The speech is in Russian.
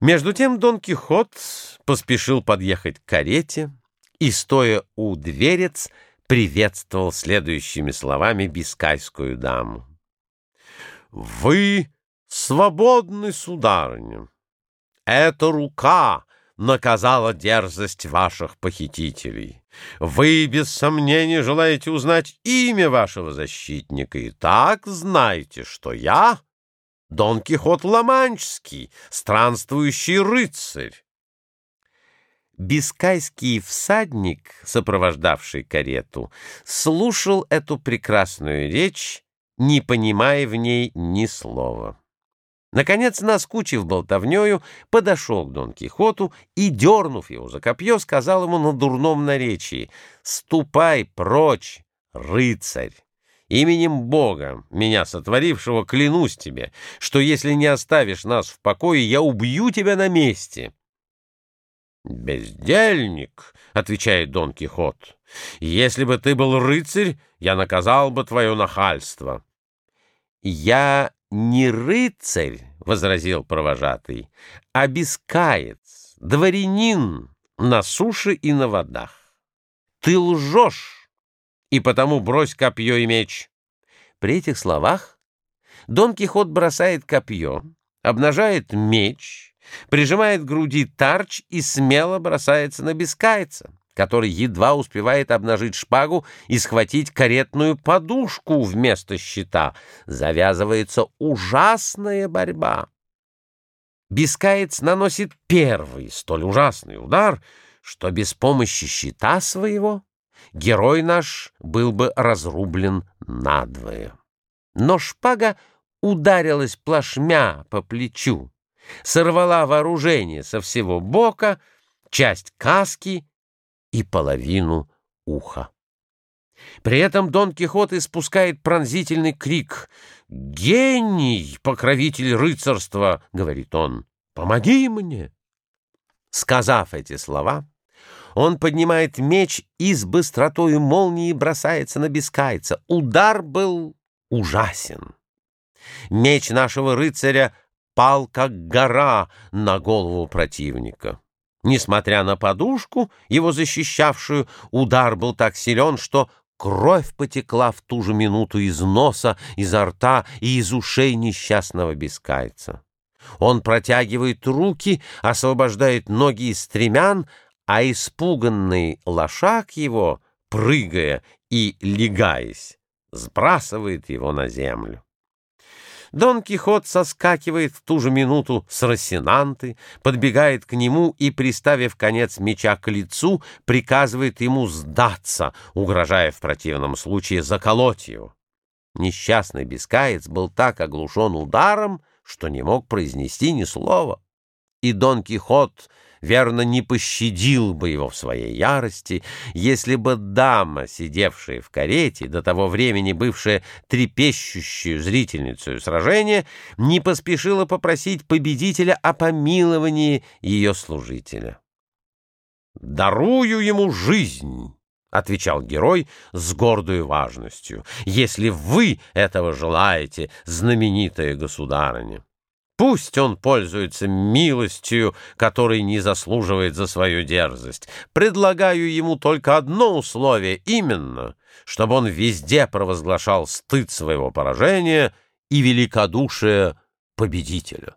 Между тем Дон Кихот поспешил подъехать к карете и, стоя у дверец, приветствовал следующими словами бискайскую даму. «Вы свободны, сударыня. Эта рука наказала дерзость ваших похитителей. Вы, без сомнения, желаете узнать имя вашего защитника, и так знайте, что я...» Дон Кихот Ламанчский, странствующий рыцарь. Бискайский всадник, сопровождавший карету, слушал эту прекрасную речь, не понимая в ней ни слова. Наконец, наскучив болтовнёю, подошел к Дон Кихоту и, дернув его за копье, сказал ему на дурном наречии «Ступай прочь, рыцарь!» Именем Бога, меня сотворившего, клянусь тебе, что если не оставишь нас в покое, я убью тебя на месте. «Бездельник», — отвечает Дон Кихот, — «если бы ты был рыцарь, я наказал бы твое нахальство». «Я не рыцарь», — возразил провожатый, — «а бескаец, дворянин на суше и на водах. Ты лжешь» и потому брось копье и меч». При этих словах Дон Кихот бросает копье, обнажает меч, прижимает к груди тарч и смело бросается на бескайца, который едва успевает обнажить шпагу и схватить каретную подушку вместо щита. Завязывается ужасная борьба. Бескаец наносит первый столь ужасный удар, что без помощи щита своего герой наш был бы разрублен надвое. Но шпага ударилась плашмя по плечу, сорвала вооружение со всего бока, часть каски и половину уха. При этом Дон Кихот испускает пронзительный крик. «Гений, покровитель рыцарства!» — говорит он. «Помоги мне!» Сказав эти слова, он поднимает меч и с быстротой молнии бросается на бескайца. Удар был ужасен. Меч нашего рыцаря пал, как гора, на голову противника. Несмотря на подушку, его защищавшую, удар был так силен, что кровь потекла в ту же минуту из носа, изо рта и из ушей несчастного бескайца. Он протягивает руки, освобождает ноги из стремян, а испуганный лошак его, прыгая и легаясь, сбрасывает его на землю. Дон Кихот соскакивает в ту же минуту с Росинанты, подбегает к нему и, приставив конец меча к лицу, приказывает ему сдаться, угрожая в противном случае заколоть его. Несчастный бескаец был так оглушен ударом, что не мог произнести ни слова. И Дон Кихот верно, не пощадил бы его в своей ярости, если бы дама, сидевшая в карете, до того времени бывшая трепещущую зрительницей сражения, не поспешила попросить победителя о помиловании ее служителя. «Дарую ему жизнь!» — отвечал герой с гордой важностью, — «если вы этого желаете, знаменитая государыня». Пусть он пользуется милостью, которой не заслуживает за свою дерзость. Предлагаю ему только одно условие, именно, чтобы он везде провозглашал стыд своего поражения и великодушие победителя.